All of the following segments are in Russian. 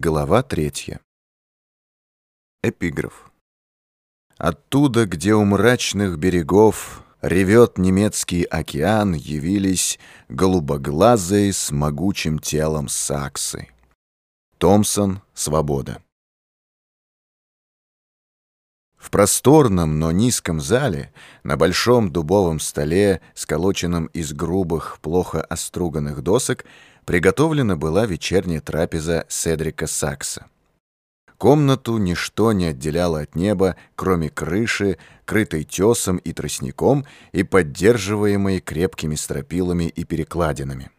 Глава третья. Эпиграф. Оттуда, где у мрачных берегов Ревет немецкий океан, явились Голубоглазые с могучим телом саксы. Томпсон. Свобода. В просторном, но низком зале, на большом дубовом столе, сколоченном из грубых, плохо оструганных досок, приготовлена была вечерняя трапеза Седрика Сакса. Комнату ничто не отделяло от неба, кроме крыши, крытой тесом и тростником и поддерживаемой крепкими стропилами и перекладинами.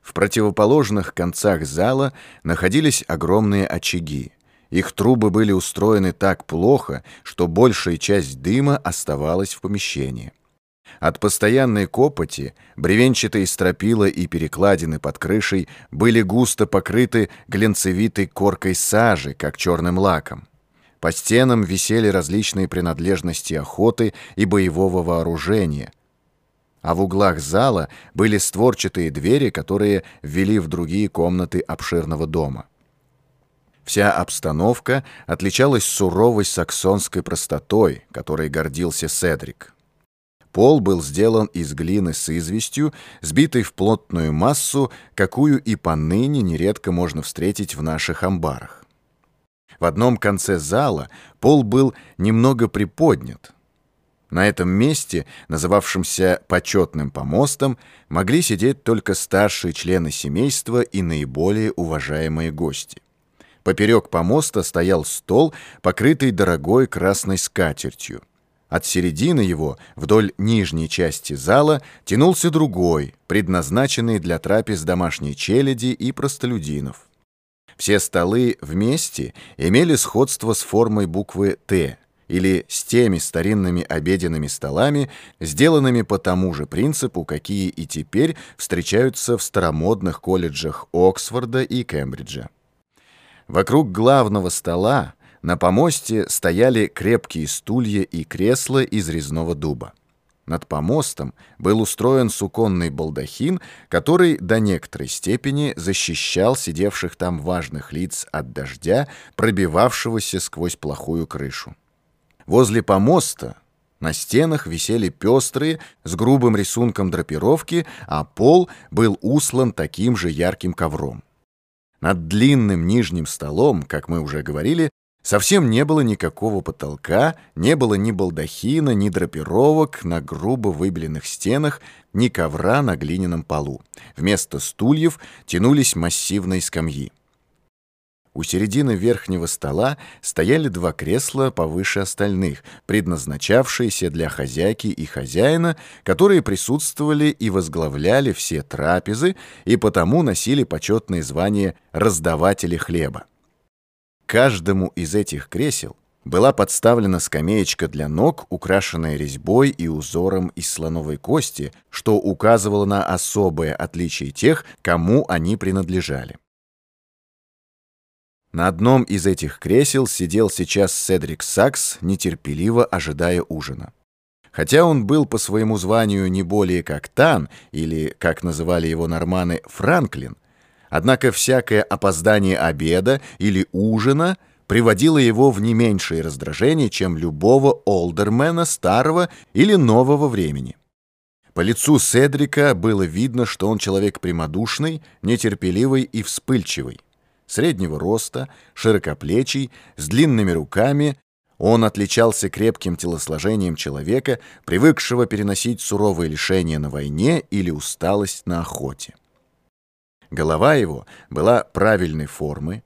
В противоположных концах зала находились огромные очаги. Их трубы были устроены так плохо, что большая часть дыма оставалась в помещении. От постоянной копоти бревенчатые стропила и перекладины под крышей были густо покрыты глянцевитой коркой сажи, как черным лаком. По стенам висели различные принадлежности охоты и боевого вооружения. А в углах зала были створчатые двери, которые ввели в другие комнаты обширного дома. Вся обстановка отличалась суровой саксонской простотой, которой гордился Седрик. Пол был сделан из глины с известью, сбитой в плотную массу, какую и поныне нередко можно встретить в наших амбарах. В одном конце зала пол был немного приподнят. На этом месте, называвшемся почетным помостом, могли сидеть только старшие члены семейства и наиболее уважаемые гости. Поперек помоста стоял стол, покрытый дорогой красной скатертью. От середины его, вдоль нижней части зала, тянулся другой, предназначенный для трапез домашней челяди и простолюдинов. Все столы вместе имели сходство с формой буквы «Т», или с теми старинными обеденными столами, сделанными по тому же принципу, какие и теперь встречаются в старомодных колледжах Оксфорда и Кембриджа. Вокруг главного стола на помосте стояли крепкие стулья и кресла из резного дуба. Над помостом был устроен суконный балдахин, который до некоторой степени защищал сидевших там важных лиц от дождя, пробивавшегося сквозь плохую крышу. Возле помоста на стенах висели пестрые, с грубым рисунком драпировки, а пол был услан таким же ярким ковром. Над длинным нижним столом, как мы уже говорили, Совсем не было никакого потолка, не было ни балдахина, ни драпировок на грубо выбеленных стенах, ни ковра на глиняном полу. Вместо стульев тянулись массивные скамьи. У середины верхнего стола стояли два кресла повыше остальных, предназначавшиеся для хозяйки и хозяина, которые присутствовали и возглавляли все трапезы и потому носили почетное звание «раздаватели хлеба». Каждому из этих кресел была подставлена скамеечка для ног, украшенная резьбой и узором из слоновой кости, что указывало на особое отличие тех, кому они принадлежали. На одном из этих кресел сидел сейчас Седрик Сакс, нетерпеливо ожидая ужина. Хотя он был по своему званию не более как Тан, или, как называли его норманы, Франклин, Однако всякое опоздание обеда или ужина приводило его в не меньшее раздражение, чем любого олдермена старого или нового времени. По лицу Седрика было видно, что он человек прямодушный, нетерпеливый и вспыльчивый. Среднего роста, широкоплечий, с длинными руками, он отличался крепким телосложением человека, привыкшего переносить суровые лишения на войне или усталость на охоте. Голова его была правильной формы,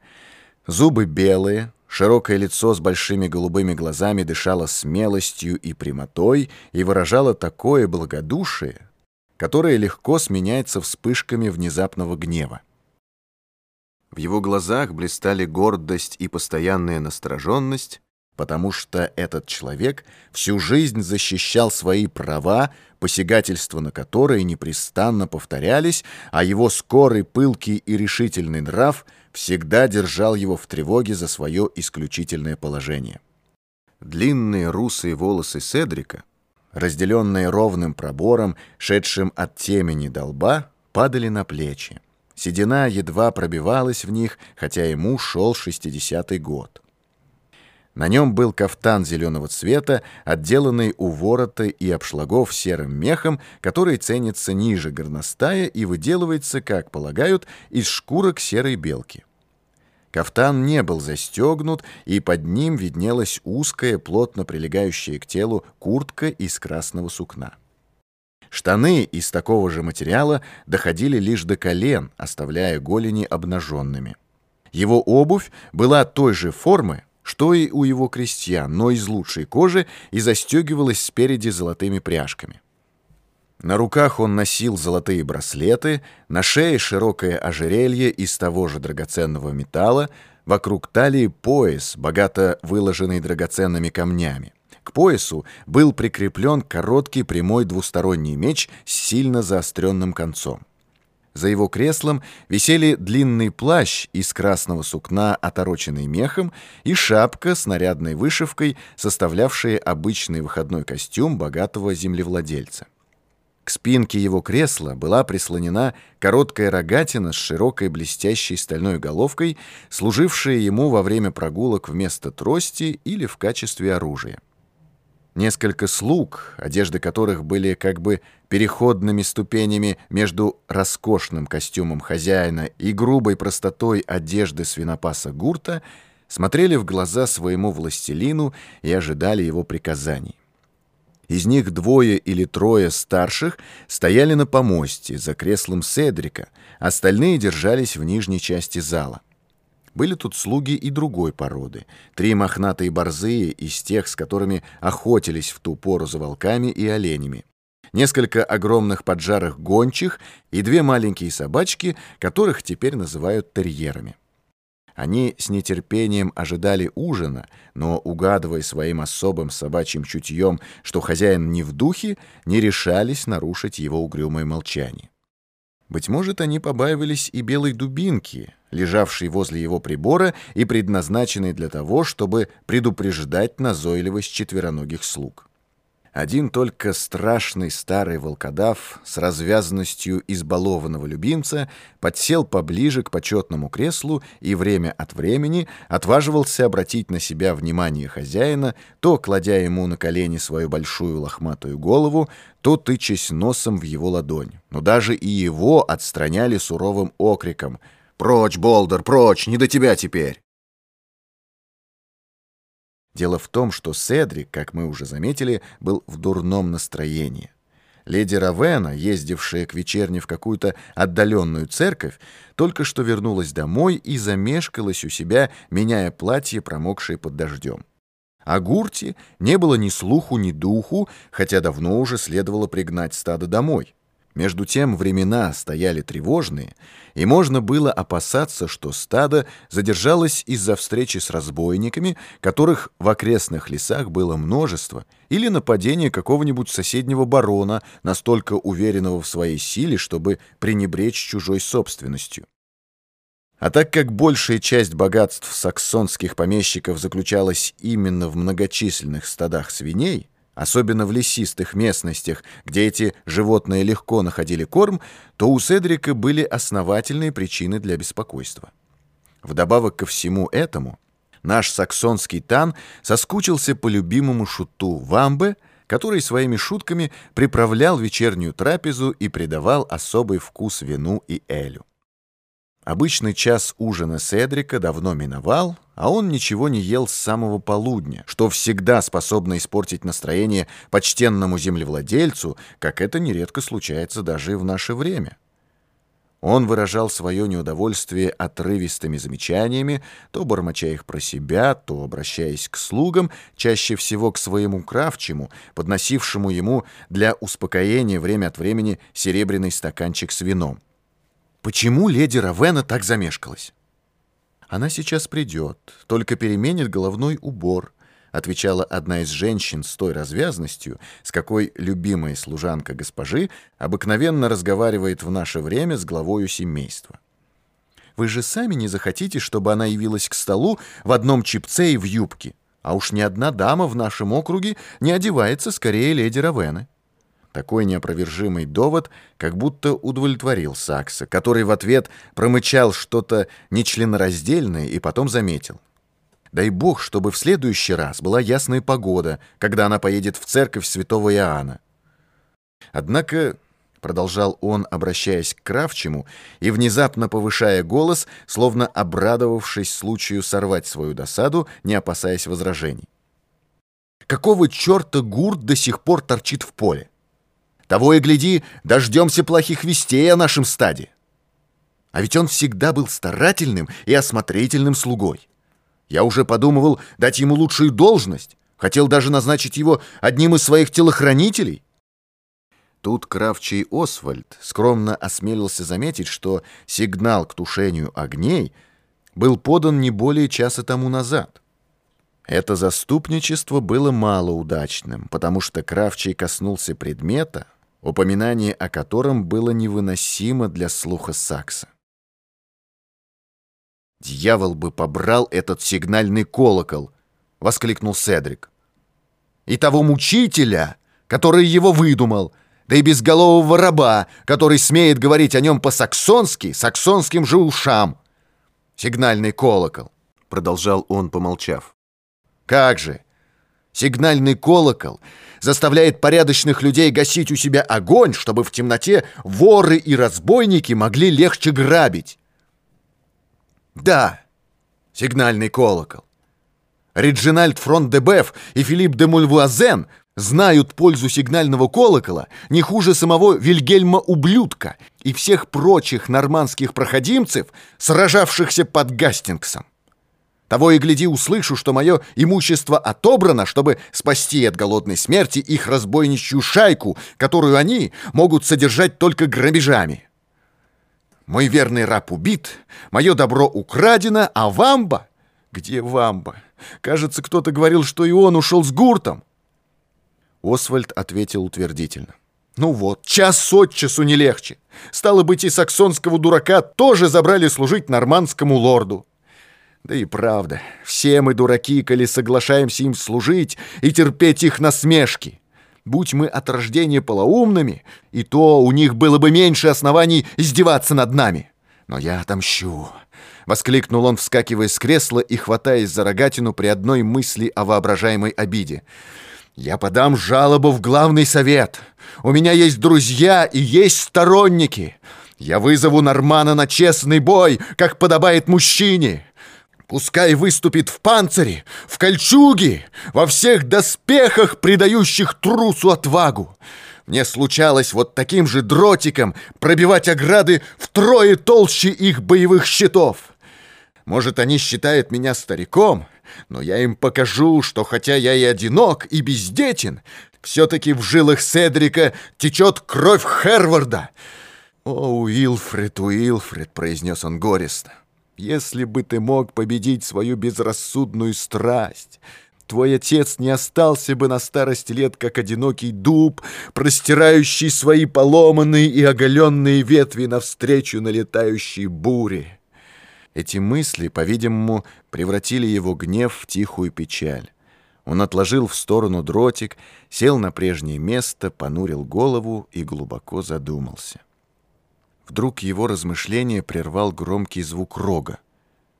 зубы белые, широкое лицо с большими голубыми глазами дышало смелостью и прямотой и выражало такое благодушие, которое легко сменяется вспышками внезапного гнева. В его глазах блистали гордость и постоянная настороженность, потому что этот человек всю жизнь защищал свои права, посягательства на которые непрестанно повторялись, а его скорый, пылкий и решительный нрав всегда держал его в тревоге за свое исключительное положение. Длинные русые волосы Седрика, разделенные ровным пробором, шедшим от темени до лба, падали на плечи. Седина едва пробивалась в них, хотя ему шел шестидесятый год. На нем был кафтан зеленого цвета, отделанный у ворота и обшлагов серым мехом, который ценится ниже горностая и выделывается, как полагают, из шкурок серой белки. Кафтан не был застегнут, и под ним виднелась узкая, плотно прилегающая к телу куртка из красного сукна. Штаны из такого же материала доходили лишь до колен, оставляя голени обнаженными. Его обувь была той же формы, что и у его крестьян, но из лучшей кожи и застегивалась спереди золотыми пряжками. На руках он носил золотые браслеты, на шее широкое ожерелье из того же драгоценного металла, вокруг талии пояс, богато выложенный драгоценными камнями. К поясу был прикреплен короткий прямой двусторонний меч с сильно заостренным концом. За его креслом висели длинный плащ из красного сукна, отороченный мехом, и шапка с нарядной вышивкой, составлявшая обычный выходной костюм богатого землевладельца. К спинке его кресла была прислонена короткая рогатина с широкой блестящей стальной головкой, служившая ему во время прогулок вместо трости или в качестве оружия. Несколько слуг, одежды которых были как бы переходными ступенями между роскошным костюмом хозяина и грубой простотой одежды свинопаса Гурта, смотрели в глаза своему властелину и ожидали его приказаний. Из них двое или трое старших стояли на помосте за креслом Седрика, остальные держались в нижней части зала. Были тут слуги и другой породы. Три мохнатые борзые из тех, с которыми охотились в ту пору за волками и оленями. Несколько огромных поджарых гончих и две маленькие собачки, которых теперь называют терьерами. Они с нетерпением ожидали ужина, но, угадывая своим особым собачьим чутьем, что хозяин не в духе, не решались нарушить его угрюмое молчание. Быть может, они побаивались и белой дубинки, лежавшей возле его прибора и предназначенной для того, чтобы предупреждать назойливость четвероногих слуг. Один только страшный старый волкодав с развязанностью избалованного любимца подсел поближе к почетному креслу и время от времени отваживался обратить на себя внимание хозяина, то кладя ему на колени свою большую лохматую голову, то тычась носом в его ладонь. Но даже и его отстраняли суровым окриком «Прочь, Болдер, прочь, не до тебя теперь!» Дело в том, что Седрик, как мы уже заметили, был в дурном настроении. Леди Равена, ездившая к вечерне в какую-то отдаленную церковь, только что вернулась домой и замешкалась у себя, меняя платье, промокшее под дождем. О Гурте не было ни слуху, ни духу, хотя давно уже следовало пригнать стадо домой. Между тем времена стояли тревожные, и можно было опасаться, что стадо задержалось из-за встречи с разбойниками, которых в окрестных лесах было множество, или нападения какого-нибудь соседнего барона, настолько уверенного в своей силе, чтобы пренебречь чужой собственностью. А так как большая часть богатств саксонских помещиков заключалась именно в многочисленных стадах свиней, особенно в лесистых местностях, где эти животные легко находили корм, то у Седрика были основательные причины для беспокойства. Вдобавок ко всему этому, наш саксонский тан соскучился по любимому шуту Вамбе, который своими шутками приправлял вечернюю трапезу и придавал особый вкус вину и элю. Обычный час ужина Седрика давно миновал, а он ничего не ел с самого полудня, что всегда способно испортить настроение почтенному землевладельцу, как это нередко случается даже и в наше время. Он выражал свое неудовольствие отрывистыми замечаниями, то бормоча их про себя, то обращаясь к слугам, чаще всего к своему кравчему, подносившему ему для успокоения время от времени серебряный стаканчик с вином. Почему леди Равена так замешкалась? Она сейчас придет, только переменит головной убор, отвечала одна из женщин с той развязностью, с какой любимая служанка госпожи обыкновенно разговаривает в наше время с главою семейства. Вы же сами не захотите, чтобы она явилась к столу в одном чипце и в юбке, а уж ни одна дама в нашем округе не одевается скорее леди Равены. Такой неопровержимый довод как будто удовлетворил Сакса, который в ответ промычал что-то нечленораздельное и потом заметил. Дай бог, чтобы в следующий раз была ясная погода, когда она поедет в церковь святого Иоанна. Однако, продолжал он, обращаясь к Кравчему и внезапно повышая голос, словно обрадовавшись случаю сорвать свою досаду, не опасаясь возражений. Какого черта гурт до сих пор торчит в поле? Того и гляди, дождемся плохих вестей о нашем стаде. А ведь он всегда был старательным и осмотрительным слугой. Я уже подумывал дать ему лучшую должность, хотел даже назначить его одним из своих телохранителей. Тут Кравчий Освальд скромно осмелился заметить, что сигнал к тушению огней был подан не более часа тому назад. Это заступничество было малоудачным, потому что Кравчий коснулся предмета, упоминание о котором было невыносимо для слуха Сакса. «Дьявол бы побрал этот сигнальный колокол!» — воскликнул Седрик. «И того мучителя, который его выдумал, да и безголового раба, который смеет говорить о нем по-саксонски, саксонским же ушам!» «Сигнальный колокол!» — продолжал он, помолчав. «Как же! Сигнальный колокол заставляет порядочных людей гасить у себя огонь, чтобы в темноте воры и разбойники могли легче грабить. Да, сигнальный колокол. Реджинальд Фронт де Беф и Филипп де Мульвуазен знают пользу сигнального колокола не хуже самого Вильгельма Ублюдка и всех прочих нормандских проходимцев, сражавшихся под Гастингсом. Того и гляди, услышу, что мое имущество отобрано, чтобы спасти от голодной смерти их разбойничью шайку, которую они могут содержать только грабежами. Мой верный раб убит, мое добро украдено, а Вамба... Где Вамба? Кажется, кто-то говорил, что и он ушел с гуртом. Освальд ответил утвердительно. Ну вот, час от часу не легче. Стало быть, и саксонского дурака тоже забрали служить нормандскому лорду. Да и правда, все мы дураки, коли соглашаемся им служить и терпеть их насмешки. Будь мы от рождения полоумными, и то у них было бы меньше оснований издеваться над нами. Но я отомщу. Воскликнул он, вскакивая с кресла и хватаясь за рогатину при одной мысли о воображаемой обиде. «Я подам жалобу в главный совет. У меня есть друзья и есть сторонники. Я вызову Нормана на честный бой, как подобает мужчине. Пускай выступит в панцире, в кольчуге, во всех доспехах, придающих трусу отвагу. Мне случалось вот таким же дротиком пробивать ограды втрое толще их боевых щитов. Может, они считают меня стариком, но я им покажу, что хотя я и одинок, и бездетен, все-таки в жилах Седрика течет кровь Херварда. «О, Уилфред, Уилфред!» — произнес он горестно. Если бы ты мог победить свою безрассудную страсть, твой отец не остался бы на старости лет, как одинокий дуб, простирающий свои поломанные и оголенные ветви навстречу налетающей буре. Эти мысли, по-видимому, превратили его гнев в тихую печаль. Он отложил в сторону дротик, сел на прежнее место, понурил голову и глубоко задумался. Вдруг его размышление прервал громкий звук рога.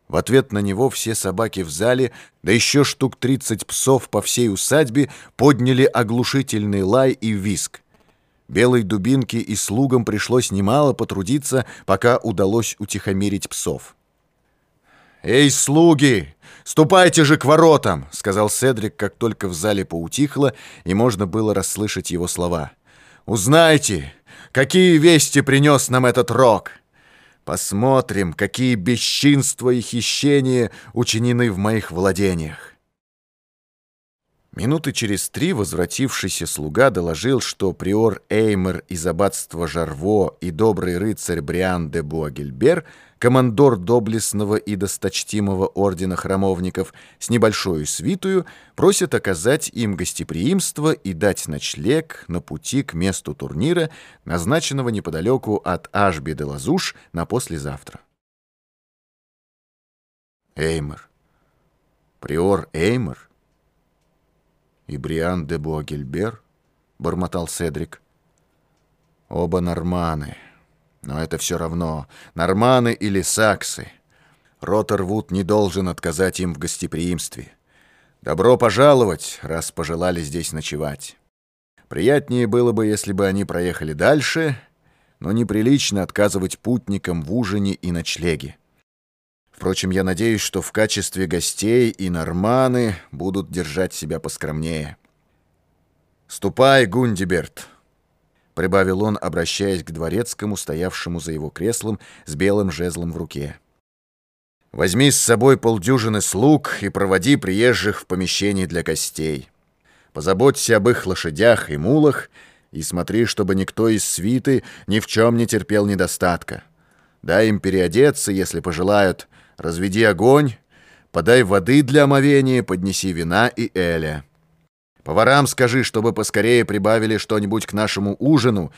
В ответ на него все собаки в зале, да еще штук тридцать псов по всей усадьбе подняли оглушительный лай и виск. Белой дубинке и слугам пришлось немало потрудиться, пока удалось утихомирить псов. «Эй, слуги, ступайте же к воротам!» — сказал Седрик, как только в зале поутихло, и можно было расслышать его слова. «Узнайте, Какие вести принес нам этот рок? Посмотрим, какие бесчинства и хищения учинены в моих владениях. Минуты через три возвратившийся слуга доложил, что приор Эймер из аббатства Жарво и добрый рыцарь Бриан де Буагельбер, командор доблестного и досточтимого ордена храмовников, с небольшой свитую, просят оказать им гостеприимство и дать ночлег на пути к месту турнира, назначенного неподалеку от Ашби де Лазуш на послезавтра. Эймер. Приор Эймер — «И Бриан де Буагельбер?» — бормотал Седрик. Оба норманы. Но это все равно, норманы или саксы. Роттервуд не должен отказать им в гостеприимстве. Добро пожаловать, раз пожелали здесь ночевать. Приятнее было бы, если бы они проехали дальше, но неприлично отказывать путникам в ужине и ночлеге. Впрочем, я надеюсь, что в качестве гостей и норманы будут держать себя поскромнее. «Ступай, Гундиберт!» — прибавил он, обращаясь к дворецкому, стоявшему за его креслом с белым жезлом в руке. «Возьми с собой полдюжины слуг и проводи приезжих в помещение для гостей. Позаботься об их лошадях и мулах и смотри, чтобы никто из свиты ни в чем не терпел недостатка. Дай им переодеться, если пожелают, разведи огонь, подай воды для омовения, поднеси вина и эля». Поварам скажи, чтобы поскорее прибавили что-нибудь к нашему ужину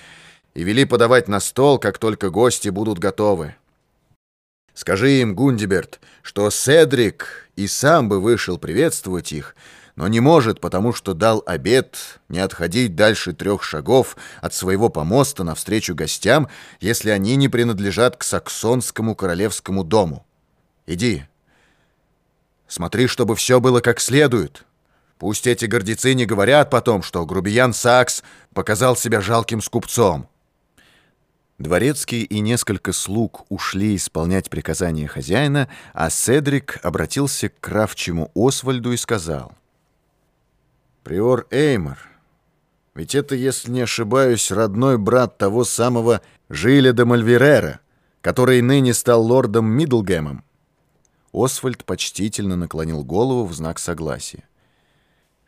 и вели подавать на стол, как только гости будут готовы. Скажи им, Гундиберт, что Седрик и сам бы вышел приветствовать их, но не может, потому что дал обет не отходить дальше трех шагов от своего помоста навстречу гостям, если они не принадлежат к саксонскому королевскому дому. Иди. Смотри, чтобы все было как следует». Пусть эти гордецы не говорят потом, что грубиян Сакс показал себя жалким скупцом. Дворецкий и несколько слуг ушли исполнять приказания хозяина, а Седрик обратился к кравчему Освальду и сказал. «Приор Эймор, ведь это, если не ошибаюсь, родной брат того самого Жиля де Мальверера, который ныне стал лордом Мидлгемом». Освальд почтительно наклонил голову в знак согласия.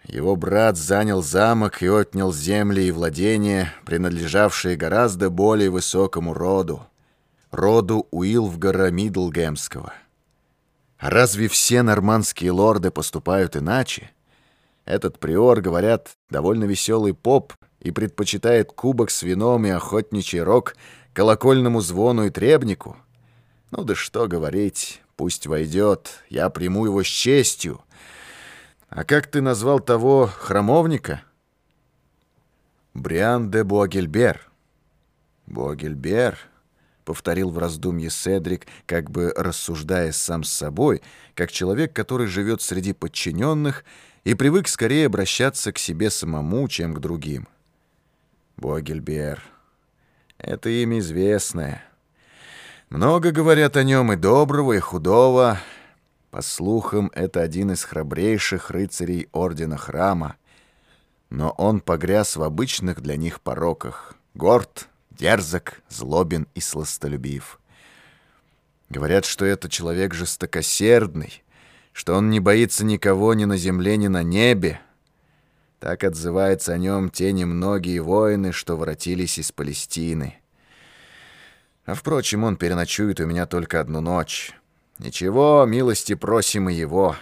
Его брат занял замок и отнял земли и владения, принадлежавшие гораздо более высокому роду, роду Уилфгара Мидлгемского. Разве все нормандские лорды поступают иначе? Этот приор, говорят, довольно веселый поп и предпочитает кубок с вином и охотничий рог колокольному звону и требнику. Ну да что говорить, пусть войдет, я приму его с честью, а как ты назвал того храмовника? Бриан де Буагельбер. Буагельбер, повторил в раздумье Седрик, как бы рассуждая сам с собой, как человек, который живет среди подчиненных и привык скорее обращаться к себе самому, чем к другим. Буагельбер. Это имя известное. Много говорят о нем и доброго, и худого, по слухам, это один из храбрейших рыцарей Ордена Храма, но он погряз в обычных для них пороках. Горд, дерзок, злобен и сластолюбив. Говорят, что это человек жестокосердный, что он не боится никого ни на земле, ни на небе. Так отзываются о нем те немногие воины, что воротились из Палестины. А, впрочем, он переночует у меня только одну ночь». Ничего, милости просим и его.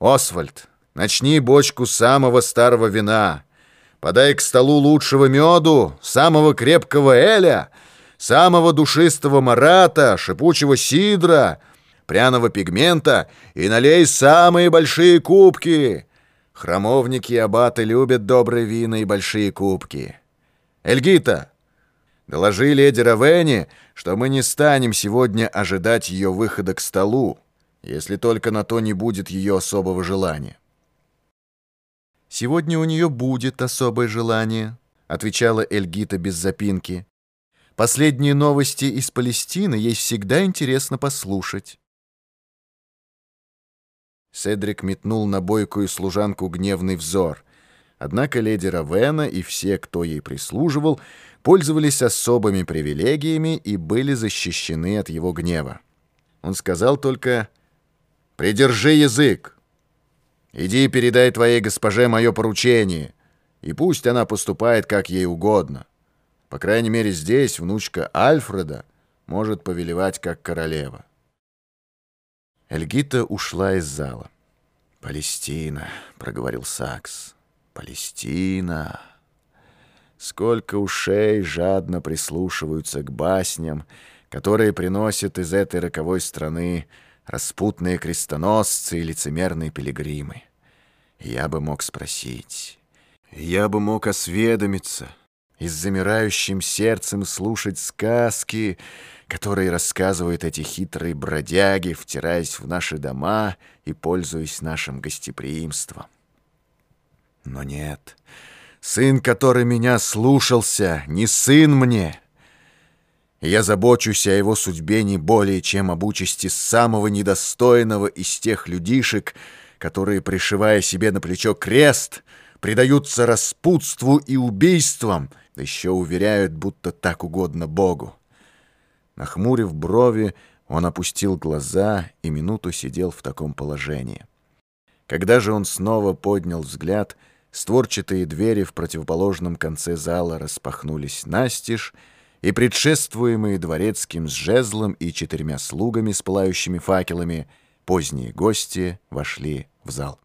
Освальд, начни бочку самого старого вина. Подай к столу лучшего меду, самого крепкого эля, самого душистого марата, шипучего сидра, пряного пигмента и налей самые большие кубки. Храмовники и аббаты любят добрые вина и большие кубки. Эльгита, доложи леди Равене, что мы не станем сегодня ожидать ее выхода к столу, если только на то не будет ее особого желания. «Сегодня у нее будет особое желание», — отвечала Эльгита без запинки. «Последние новости из Палестины ей всегда интересно послушать». Седрик метнул на бойкую служанку гневный взор. Однако леди Равена и все, кто ей прислуживал, пользовались особыми привилегиями и были защищены от его гнева. Он сказал только «Придержи язык! Иди и передай твоей госпоже мое поручение, и пусть она поступает как ей угодно. По крайней мере, здесь внучка Альфреда может повелевать как королева». Эльгита ушла из зала. «Палестина», — проговорил Сакс. «Палестина». Сколько ушей жадно прислушиваются к басням, которые приносят из этой роковой страны распутные крестоносцы и лицемерные пилигримы. Я бы мог спросить, я бы мог осведомиться, и с замирающим сердцем слушать сказки, которые рассказывают эти хитрые бродяги, втираясь в наши дома и пользуясь нашим гостеприимством. Но нет, сын, который меня слушался, не сын мне. Я забочусь о его судьбе не более, чем об участи самого недостойного из тех людишек, которые, пришивая себе на плечо крест, предаются распутству и убийствам, да еще уверяют, будто так угодно Богу. Нахмурив брови, он опустил глаза и минуту сидел в таком положении. Когда же он снова поднял взгляд, створчатые двери в противоположном конце зала распахнулись настежь, и предшествуемые дворецким с жезлом и четырьмя слугами с пылающими факелами, поздние гости вошли в зал.